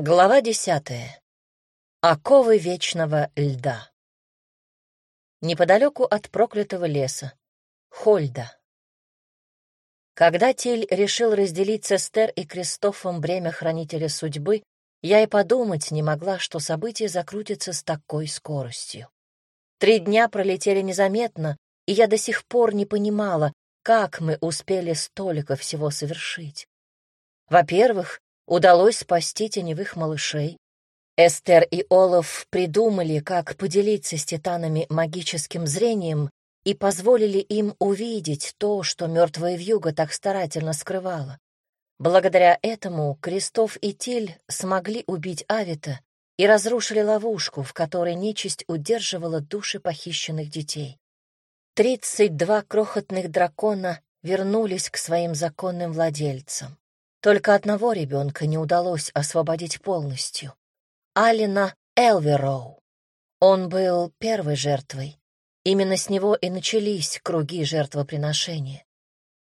Глава десятая. Оковы вечного льда. Неподалеку от проклятого леса. Хольда. Когда Тиль решил разделить с Эстер и Кристофом бремя хранителя судьбы, я и подумать не могла, что события закрутятся с такой скоростью. Три дня пролетели незаметно, и я до сих пор не понимала, как мы успели столько всего совершить. Во-первых, удалось спасти теневых малышей. Эстер и Олаф придумали, как поделиться с титанами магическим зрением и позволили им увидеть то, что мертвая вьюга так старательно скрывала. Благодаря этому Крестов и Тиль смогли убить Авита и разрушили ловушку, в которой нечисть удерживала души похищенных детей. Тридцать два крохотных дракона вернулись к своим законным владельцам. Только одного ребенка не удалось освободить полностью — Алина Элвероу. Он был первой жертвой. Именно с него и начались круги жертвоприношения.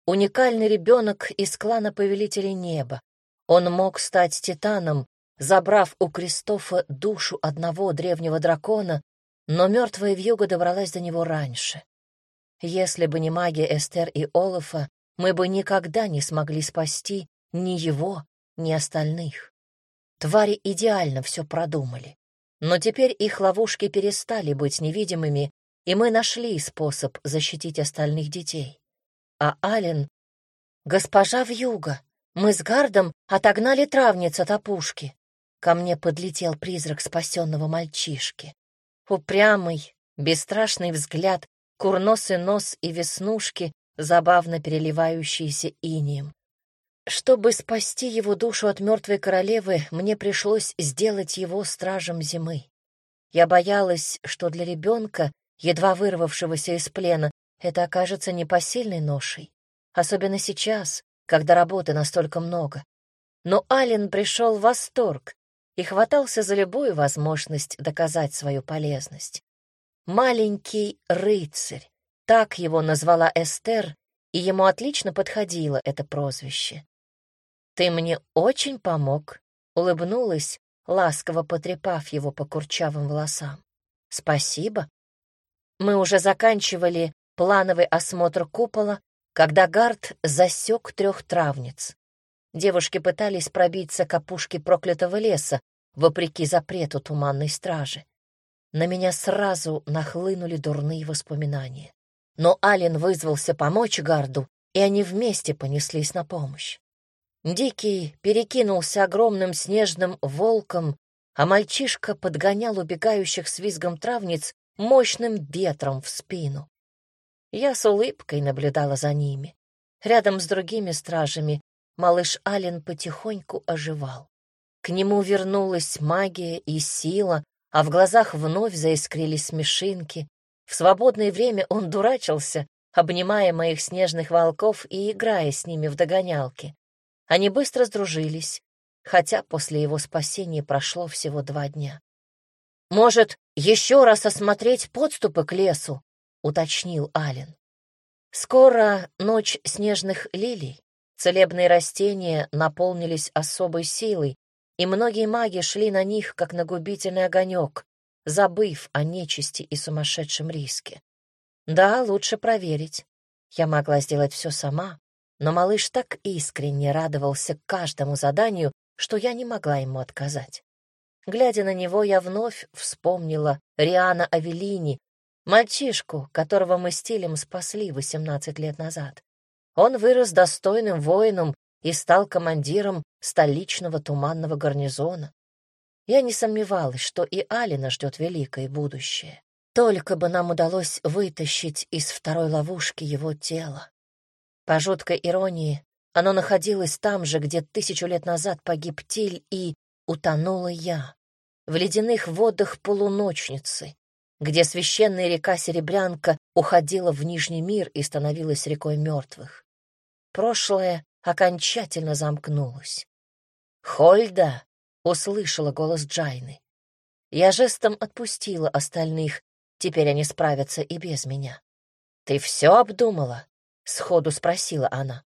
Уникальный ребенок из клана Повелителей Неба. Он мог стать титаном, забрав у Кристофа душу одного древнего дракона, но мертвая вьюга добралась до него раньше. Если бы не магия Эстер и Олафа, мы бы никогда не смогли спасти ни его, ни остальных. Твари идеально все продумали. Но теперь их ловушки перестали быть невидимыми, и мы нашли способ защитить остальных детей. А Ален... «Госпожа Вьюга, мы с Гардом отогнали травниц от опушки». Ко мне подлетел призрак спасенного мальчишки. Упрямый, бесстрашный взгляд, курносый нос и веснушки, забавно переливающиеся инием. Чтобы спасти его душу от мертвой королевы, мне пришлось сделать его стражем зимы. Я боялась, что для ребенка, едва вырвавшегося из плена, это окажется непосильной ношей, особенно сейчас, когда работы настолько много. Но Ален пришел в восторг и хватался за любую возможность доказать свою полезность. «Маленький рыцарь», так его назвала Эстер, и ему отлично подходило это прозвище. «Ты мне очень помог», — улыбнулась, ласково потрепав его по курчавым волосам. «Спасибо». Мы уже заканчивали плановый осмотр купола, когда Гард засек трех травниц. Девушки пытались пробиться к опушке проклятого леса, вопреки запрету туманной стражи. На меня сразу нахлынули дурные воспоминания. Но Ален вызвался помочь Гарду, и они вместе понеслись на помощь. Дикий перекинулся огромным снежным волком, а мальчишка подгонял убегающих с визгом травниц мощным ветром в спину. Я с улыбкой наблюдала за ними. Рядом с другими стражами малыш Ален потихоньку оживал. К нему вернулась магия и сила, а в глазах вновь заискрились смешинки. В свободное время он дурачился, обнимая моих снежных волков и играя с ними в догонялки. Они быстро сдружились, хотя после его спасения прошло всего два дня. «Может, еще раз осмотреть подступы к лесу?» — уточнил Ален. Скоро ночь снежных лилий. Целебные растения наполнились особой силой, и многие маги шли на них, как на губительный огонек, забыв о нечисти и сумасшедшем риске. Да, лучше проверить. Я могла сделать все сама, но малыш так искренне радовался каждому заданию, что я не могла ему отказать. Глядя на него, я вновь вспомнила Риана Авелини, мальчишку, которого мы с Тилем спасли 18 лет назад. Он вырос достойным воином и стал командиром столичного туманного гарнизона. Я не сомневалась, что и Алина ждет великое будущее. Только бы нам удалось вытащить из второй ловушки его тело. По жуткой иронии, оно находилось там же, где тысячу лет назад погиб Тиль и утонула я, в ледяных водах полуночницы, где священная река Серебрянка уходила в Нижний мир и становилась рекой мертвых. Прошлое окончательно замкнулось. «Хольда!» — услышала голос Джайны. Я жестом отпустила остальных, теперь они справятся и без меня. «Ты все обдумала?» — сходу спросила она.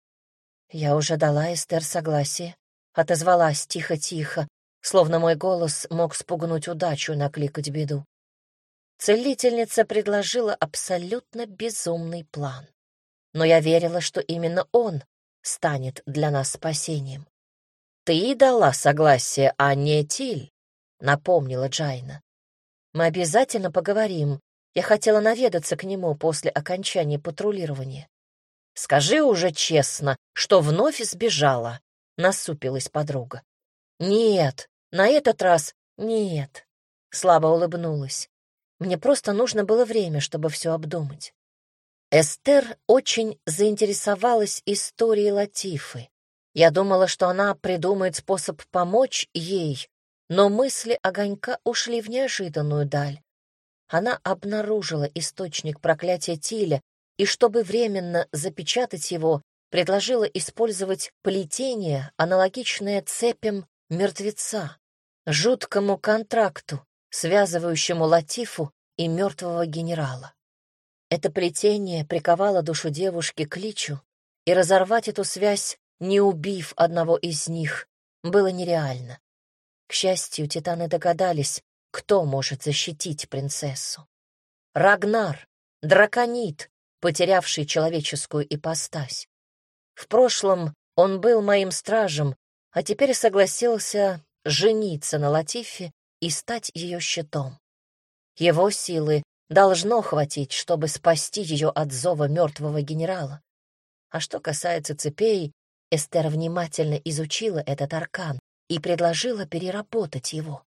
Я уже дала Эстер согласие, отозвалась тихо-тихо, словно мой голос мог спугнуть удачу и накликать беду. Целительница предложила абсолютно безумный план. Но я верила, что именно он станет для нас спасением. «Ты дала согласие, а не Тиль», — напомнила Джайна. «Мы обязательно поговорим. Я хотела наведаться к нему после окончания патрулирования». «Скажи уже честно, что вновь сбежала», — насупилась подруга. «Нет, на этот раз нет», — слабо улыбнулась. Мне просто нужно было время, чтобы все обдумать. Эстер очень заинтересовалась историей Латифы. Я думала, что она придумает способ помочь ей, но мысли огонька ушли в неожиданную даль. Она обнаружила источник проклятия Тиля и, чтобы временно запечатать его, предложила использовать плетение, аналогичное цепям мертвеца, жуткому контракту, связывающему Латифу и мертвого генерала. Это плетение приковало душу девушки к личу, и разорвать эту связь, не убив одного из них, было нереально. К счастью, титаны догадались, кто может защитить принцессу. Рагнар, драконит, потерявший человеческую ипостась. В прошлом он был моим стражем, а теперь согласился жениться на Латифе и стать ее щитом. Его силы должно хватить, чтобы спасти ее от зова мертвого генерала. А что касается цепей, Эстер внимательно изучила этот аркан и предложила переработать его,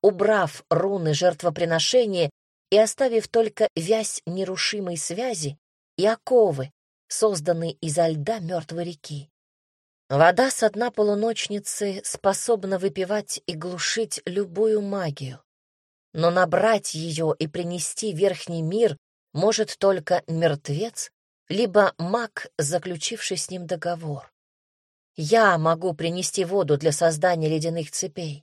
убрав руны жертвоприношения и оставив только вязь нерушимой связи и оковы, созданные изо льда мертвой реки. Вода со дна полуночницы способна выпивать и глушить любую магию. Но набрать ее и принести верхний мир может только мертвец, либо маг, заключивший с ним договор. Я могу принести воду для создания ледяных цепей.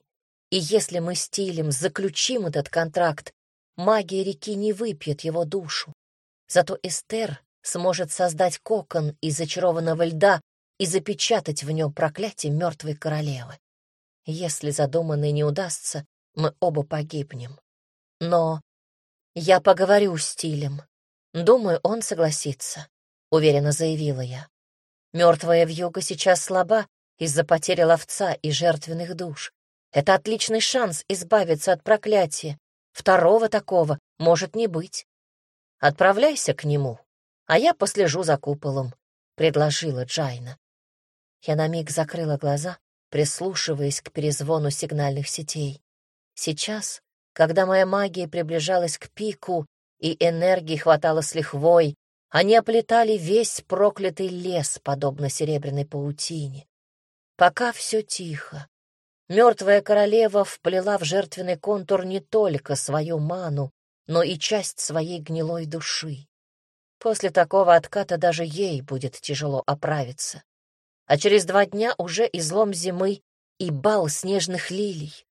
И если мы с заключим этот контракт, магия реки не выпьет его душу. Зато Эстер сможет создать кокон из зачарованного льда и запечатать в нем проклятие мертвой королевы. Если задуманное не удастся, мы оба погибнем. Но я поговорю с Тилем. Думаю, он согласится, — уверенно заявила я. Мертвая вьюга сейчас слаба из-за потери ловца и жертвенных душ. Это отличный шанс избавиться от проклятия. Второго такого может не быть. Отправляйся к нему, а я послежу за куполом, — предложила Джайна. Я на миг закрыла глаза, прислушиваясь к перезвону сигнальных сетей. Сейчас, когда моя магия приближалась к пику и энергии хватало с лихвой, они оплетали весь проклятый лес, подобно серебряной паутине. Пока все тихо. Мертвая королева вплела в жертвенный контур не только свою ману, но и часть своей гнилой души. После такого отката даже ей будет тяжело оправиться а через два дня уже излом зимы и бал снежных лилий.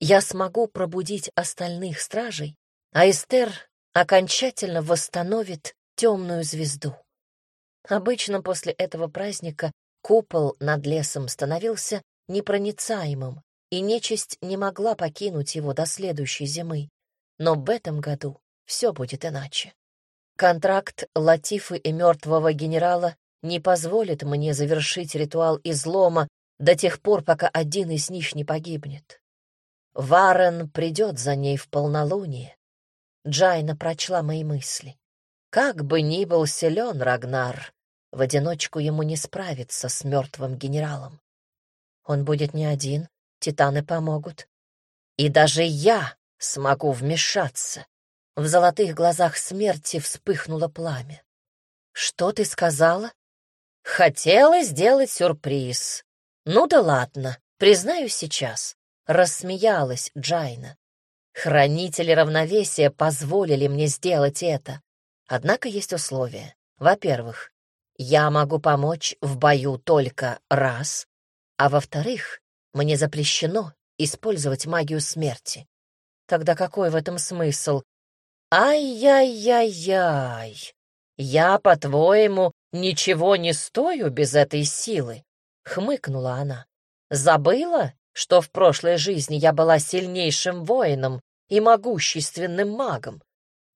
Я смогу пробудить остальных стражей, а Эстер окончательно восстановит темную звезду. Обычно после этого праздника купол над лесом становился непроницаемым, и нечисть не могла покинуть его до следующей зимы. Но в этом году все будет иначе. Контракт Латифы и мертвого генерала не позволит мне завершить ритуал излома до тех пор, пока один из них не погибнет. Варен придет за ней в полнолуние. Джайна прочла мои мысли. Как бы ни был силен Рагнар, в одиночку ему не справиться с мертвым генералом. Он будет не один, титаны помогут. И даже я смогу вмешаться. В золотых глазах смерти вспыхнуло пламя. «Что ты сказала?» Хотела сделать сюрприз. Ну да ладно, признаю сейчас. Рассмеялась Джайна. Хранители равновесия позволили мне сделать это. Однако есть условия. Во-первых, я могу помочь в бою только раз, а во-вторых, мне запрещено использовать магию смерти. Тогда какой в этом смысл? Ай-яй-яй-яй. Я, по-твоему, «Ничего не стою без этой силы», — хмыкнула она. «Забыла, что в прошлой жизни я была сильнейшим воином и могущественным магом.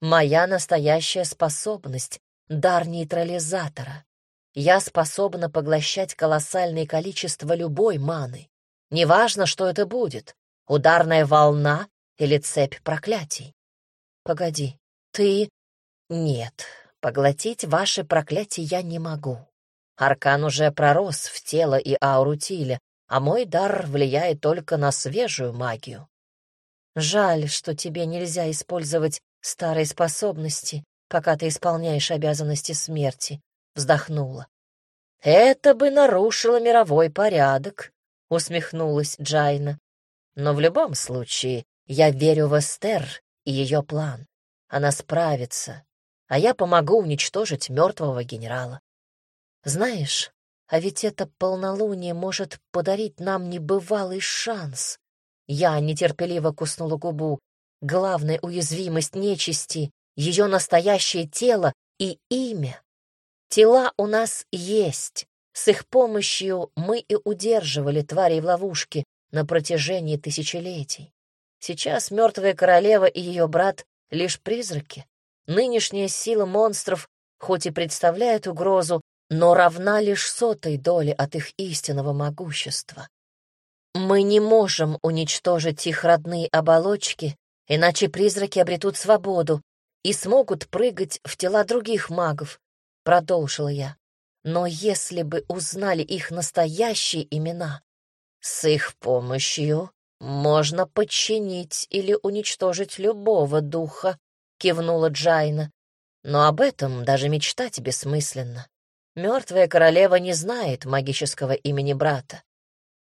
Моя настоящая способность — дар нейтрализатора. Я способна поглощать колоссальное количество любой маны. Неважно, что это будет — ударная волна или цепь проклятий. Погоди, ты... Нет, поглотить ваши проклятия я не могу. Аркан уже пророс в тело и ауру Тиля, а мой дар влияет только на свежую магию. Жаль, что тебе нельзя использовать старые способности, пока ты исполняешь обязанности смерти, вздохнула. Это бы нарушило мировой порядок, усмехнулась Джайна. Но в любом случае, я верю в Эстер и ее план. Она справится, а я помогу уничтожить мертвого генерала. Знаешь, а ведь это полнолуние может подарить нам небывалый шанс. Я нетерпеливо куснула губу. Главная уязвимость нечисти — ее настоящее тело и имя. Тела у нас есть. С их помощью мы и удерживали тварей в ловушке на протяжении тысячелетий. Сейчас мертвая королева и ее брат — лишь призраки. Нынешняя сила монстров хоть и представляет угрозу, но равна лишь сотой доли от их истинного могущества. Мы не можем уничтожить их родные оболочки, иначе призраки обретут свободу и смогут прыгать в тела других магов, — продолжила я. Но если бы узнали их настоящие имена, с их помощью можно подчинить или уничтожить любого духа, — кивнула Джайна. Но об этом даже мечтать бессмысленно. Мертвая королева не знает магического имени брата.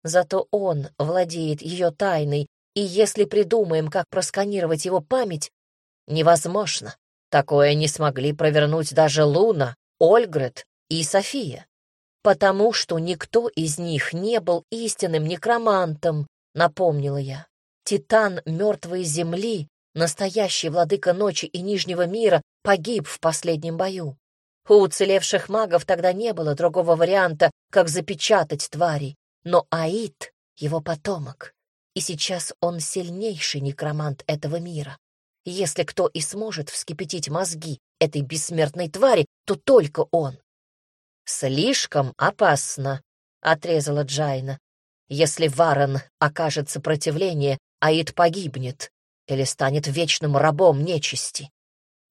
Зато он владеет ее тайной, и если придумаем, как просканировать его память, невозможно. Такое не смогли провернуть даже Луна, Ольгрет и София. Потому что никто из них не был истинным некромантом, напомнила я. Титан мертвой земли, настоящий владыка ночи и Нижнего мира, погиб в последнем бою. У уцелевших магов тогда не было другого варианта, как запечатать тварей. Но Аид — его потомок, и сейчас он сильнейший некромант этого мира. Если кто и сможет вскипятить мозги этой бессмертной твари, то только он. «Слишком опасно», — отрезала Джайна. «Если Варен окажет сопротивление, Аид погибнет или станет вечным рабом нечисти.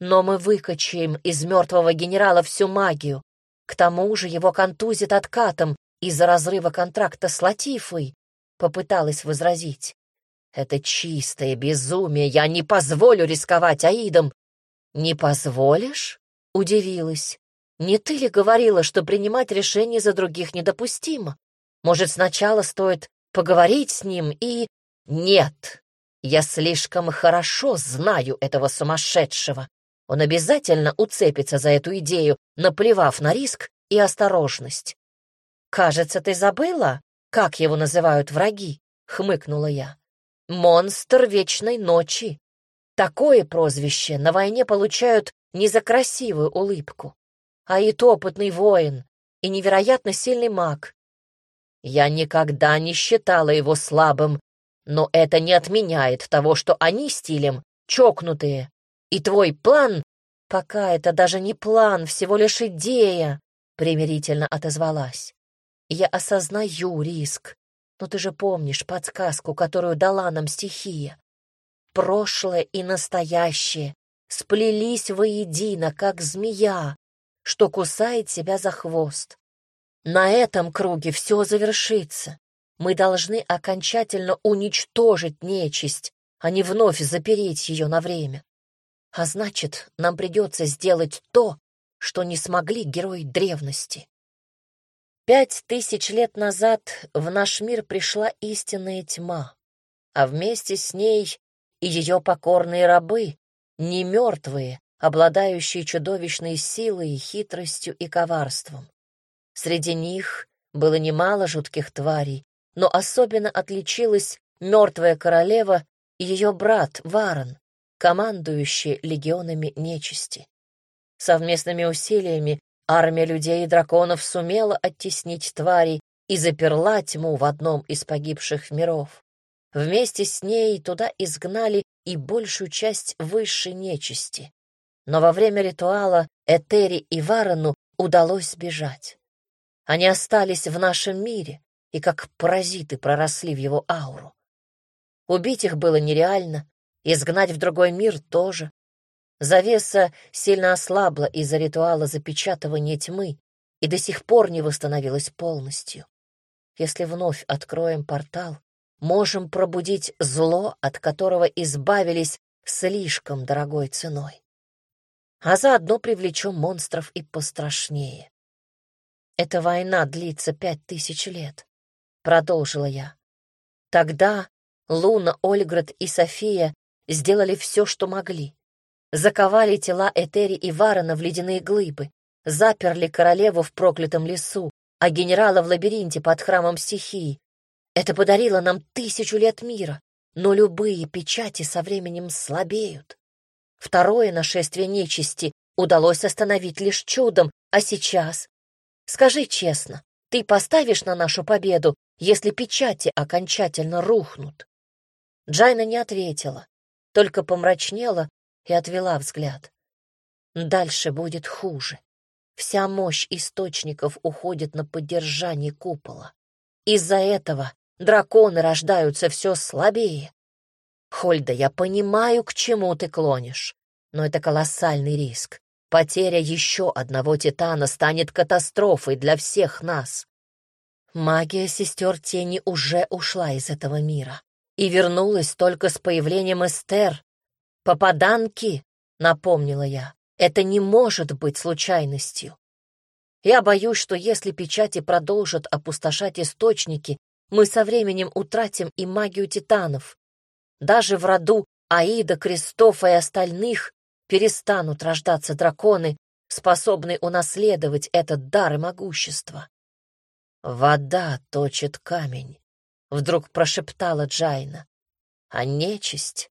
Но мы выкачаем из мертвого генерала всю магию. К тому же его контузит откатом из-за разрыва контракта с Латифой, — попыталась возразить. Это чистое безумие, я не позволю рисковать Аидом. Не позволишь? — удивилась. Не ты ли говорила, что принимать решения за других недопустимо? Может, сначала стоит поговорить с ним и... Нет, я слишком хорошо знаю этого сумасшедшего. Он обязательно уцепится за эту идею, наплевав на риск и осторожность. «Кажется, ты забыла, как его называют враги?» — хмыкнула я. «Монстр вечной ночи. Такое прозвище на войне получают не за красивую улыбку, а и опытный воин, и невероятно сильный маг. Я никогда не считала его слабым, но это не отменяет того, что они стилем чокнутые, и твой план, пока это даже не план, всего лишь идея, примирительно отозвалась. Я осознаю риск, но ты же помнишь подсказку, которую дала нам стихия. Прошлое и настоящее сплелись воедино, как змея, что кусает себя за хвост. На этом круге все завершится. Мы должны окончательно уничтожить нечисть, а не вновь запереть ее на время. А значит, нам придется сделать то, что не смогли герои древности. Пять тысяч лет назад в наш мир пришла истинная тьма, а вместе с ней и ее покорные рабы, не мертвые, обладающие чудовищной силой, хитростью и коварством. Среди них было немало жутких тварей, но особенно отличилась мертвая королева и ее брат Варон, командующий легионами нечисти. Совместными усилиями армия людей и драконов сумела оттеснить тварей, и заперла тьму в одном из погибших миров. Вместе с ней туда изгнали и большую часть высшей нечисти. Но во время ритуала Этери и Варану удалось сбежать. Они остались в нашем мире и как паразиты проросли в его ауру. Убить их было нереально, изгнать в другой мир тоже. Завеса сильно ослабла из-за ритуала запечатывания тьмы и до сих пор не восстановилась полностью. Если вновь откроем портал, можем пробудить зло, от которого избавились слишком дорогой ценой. А заодно привлечем монстров и пострашнее. Эта война длится пять тысяч лет, — продолжила я. Тогда Луна, Ольград и София сделали все, что могли. Заковали тела Этери и Варона в ледяные глыбы, заперли королеву в проклятом лесу, а генерала в лабиринте под храмом стихии, это подарило нам тысячу лет мира, но любые печати со временем слабеют. Второе нашествие нечисти удалось остановить лишь чудом, а сейчас? Скажи честно, ты поставишь на нашу победу, если печати окончательно рухнут?» Джайна не ответила, только помрачнела и отвела взгляд. Дальше будет хуже. Вся мощь источников уходит на поддержание купола. Из-за этого Драконы рождаются все слабее. Хольда, я понимаю, к чему ты клонишь, но это колоссальный риск. Потеря еще одного титана станет катастрофой для всех нас. Магия сестер тени уже ушла из этого мира и вернулась только с появлением Эстер. Попаданки, напомнила я, это не может быть случайностью. Я боюсь, что если печати продолжат опустошать источники, мы со временем утратим и магию титанов. Даже в роду Аида, Крестов и остальных перестанут рождаться драконы, способные унаследовать этот дар и могущество. «Вода точит камень», — вдруг прошептала Джайна. «А нечисть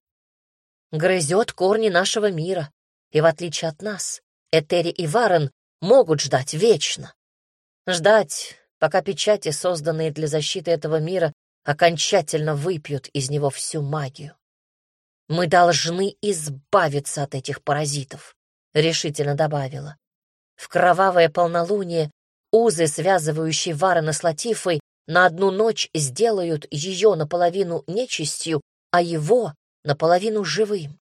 грызет корни нашего мира, и, в отличие от нас, Этери и Варен могут ждать вечно. Ждать пока печати, созданные для защиты этого мира, окончательно выпьют из него всю магию. «Мы должны избавиться от этих паразитов», — решительно добавила. В кровавое полнолуние узы, связывающие Варена с Латифой, на одну ночь сделают ее наполовину нечистью, а его наполовину живым.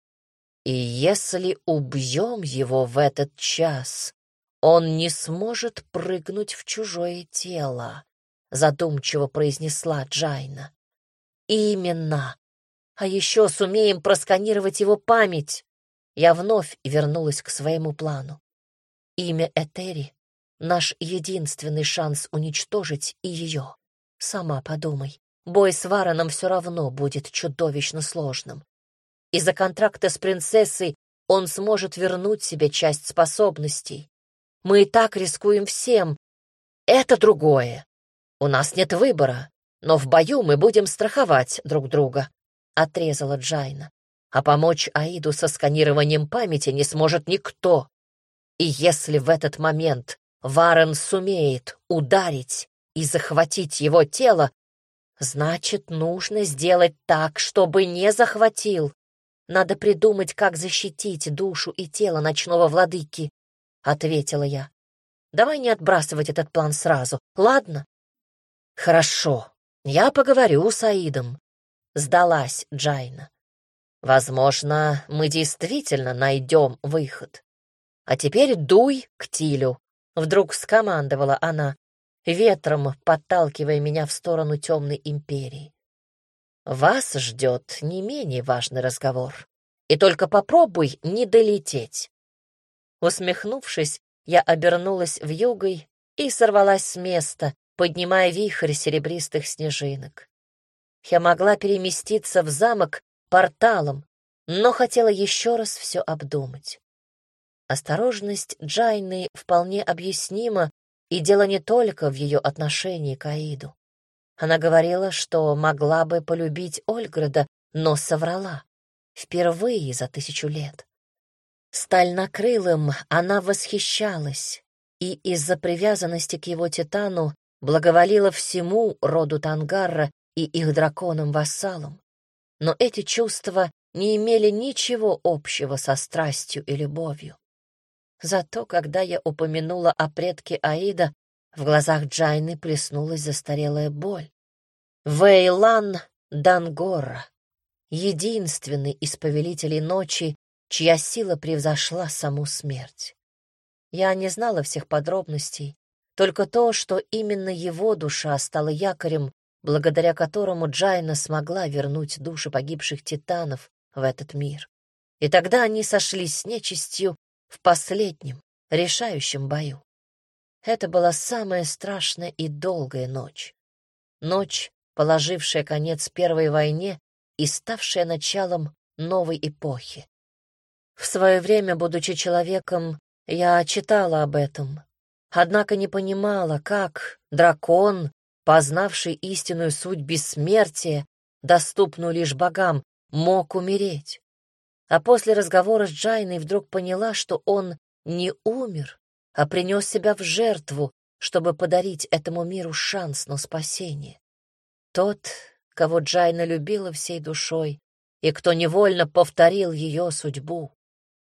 И если убьем его в этот час, он не сможет прыгнуть в чужое тело, задумчиво произнесла Джайна. Именно. А еще сумеем просканировать его память. Я вновь вернулась к своему плану. Имя Этери — наш единственный шанс уничтожить и ее. Сама подумай, бой с Вараном все равно будет чудовищно сложным. Из-за контракта с принцессой он сможет вернуть себе часть способностей, мы и так рискуем всем. Это другое. У нас нет выбора, но в бою мы будем страховать друг друга», — отрезала Джайна. «А помочь Аиду со сканированием памяти не сможет никто. И если в этот момент Варен сумеет ударить и захватить его тело, значит, нужно сделать так, чтобы не захватил. Надо придумать, как защитить душу и тело ночного владыки ответила я. Давай не отбрасывать этот план сразу, ладно? Хорошо, я поговорю с Аидом, сдалась Джайна. Возможно, мы действительно найдем выход. А теперь дуй к Тилю, вдруг скомандовала она, ветром подталкивая меня в сторону темной империи. Вас ждет не менее важный разговор. И только попробуй не долететь. Усмехнувшись, я обернулась в югой и сорвалась с места, поднимая вихрь серебристых снежинок. Я могла переместиться в замок порталом, но хотела еще раз все обдумать. Осторожность Джайны вполне объяснима, и дело не только в ее отношении к Аиду. Она говорила, что могла бы полюбить Ольграда, но соврала. Впервые за тысячу лет. Стальнокрылым она восхищалась, и из-за привязанности к его титану благоволила всему роду Тангарра и их драконам-вассалам. Но эти чувства не имели ничего общего со страстью и любовью. Зато, когда я упомянула о предке Аида, в глазах Джайны плеснулась застарелая боль. Вейлан Дангора, единственный из повелителей ночи, чья сила превзошла саму смерть. Я не знала всех подробностей, только то, что именно его душа стала якорем, благодаря которому Джайна смогла вернуть души погибших титанов в этот мир. И тогда они сошлись с нечистью в последнем, решающем бою. Это была самая страшная и долгая ночь. Ночь, положившая конец Первой войне и ставшая началом новой эпохи. В свое время, будучи человеком, я читала об этом, однако не понимала, как дракон, познавший истинную суть бессмертия, доступную лишь богам, мог умереть. А после разговора с Джайной вдруг поняла, что он не умер, а принес себя в жертву, чтобы подарить этому миру шанс на спасение. Тот, кого Джайна любила всей душой, и кто невольно повторил ее судьбу.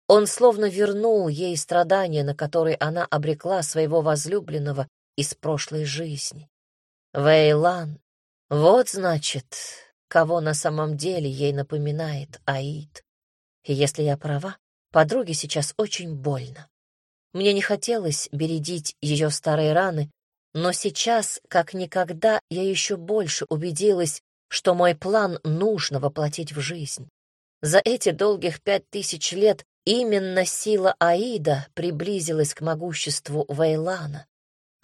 Он словно вернул ей страдания, на которые она обрекла своего возлюбленного из прошлой жизни. Вейлан, вот значит, кого на самом деле ей напоминает Аид. И если я права, подруге сейчас очень больно. Мне не хотелось бередить ее старые раны, но сейчас, как никогда, я еще больше убедилась, что мой план нужно воплотить в жизнь. За эти долгих пять тысяч лет Именно сила Аида приблизилась к могуществу Вейлана.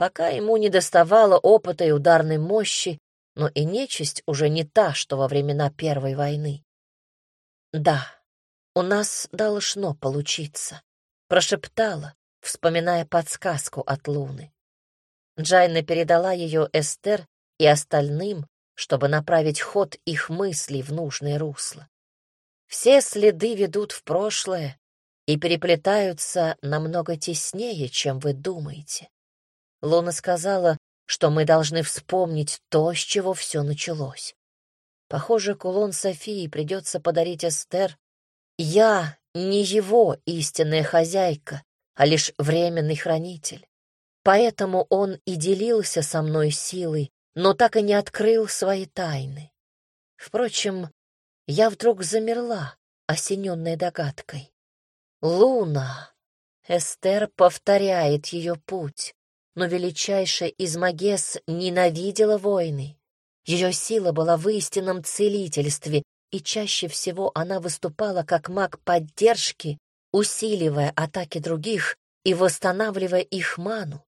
Пока ему не доставало опыта и ударной мощи, но и нечисть уже не та, что во времена Первой войны. «Да, у нас должно получиться», — прошептала, вспоминая подсказку от Луны. Джайна передала ее Эстер и остальным, чтобы направить ход их мыслей в нужное русло. Все следы ведут в прошлое, и переплетаются намного теснее, чем вы думаете. Луна сказала, что мы должны вспомнить то, с чего все началось. Похоже, кулон Софии придется подарить Эстер. Я не его истинная хозяйка, а лишь временный хранитель. Поэтому он и делился со мной силой, но так и не открыл свои тайны. Впрочем, я вдруг замерла, осененная догадкой. Луна. Эстер повторяет ее путь, но величайшая из Магес ненавидела войны. Ее сила была в истинном целительстве, и чаще всего она выступала как маг поддержки, усиливая атаки других и восстанавливая их ману.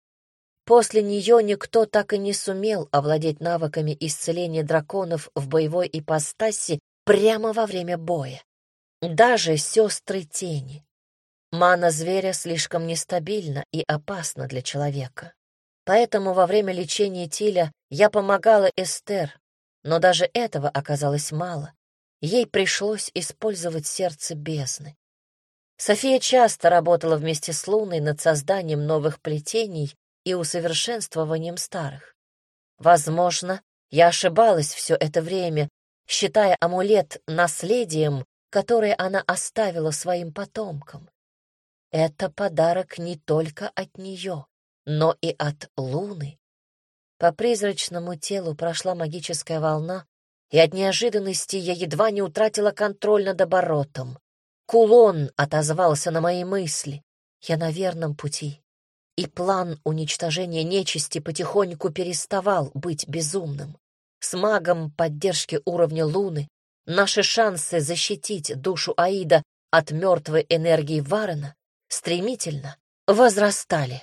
После нее никто так и не сумел овладеть навыками исцеления драконов в боевой ипостаси прямо во время боя. Даже сестры тени. Мана зверя слишком нестабильна и опасна для человека. Поэтому во время лечения Тиля я помогала Эстер, но даже этого оказалось мало. Ей пришлось использовать сердце бездны. София часто работала вместе с Луной над созданием новых плетений и усовершенствованием старых. Возможно, я ошибалась все это время, считая амулет наследием, которое она оставила своим потомкам. Это подарок не только от нее, но и от Луны. По призрачному телу прошла магическая волна, и от неожиданности я едва не утратила контроль над оборотом. Кулон отозвался на мои мысли. Я на верном пути. И план уничтожения нечисти потихоньку переставал быть безумным. С магом поддержки уровня Луны наши шансы защитить душу Аида от мертвой энергии Варена стремительно возрастали.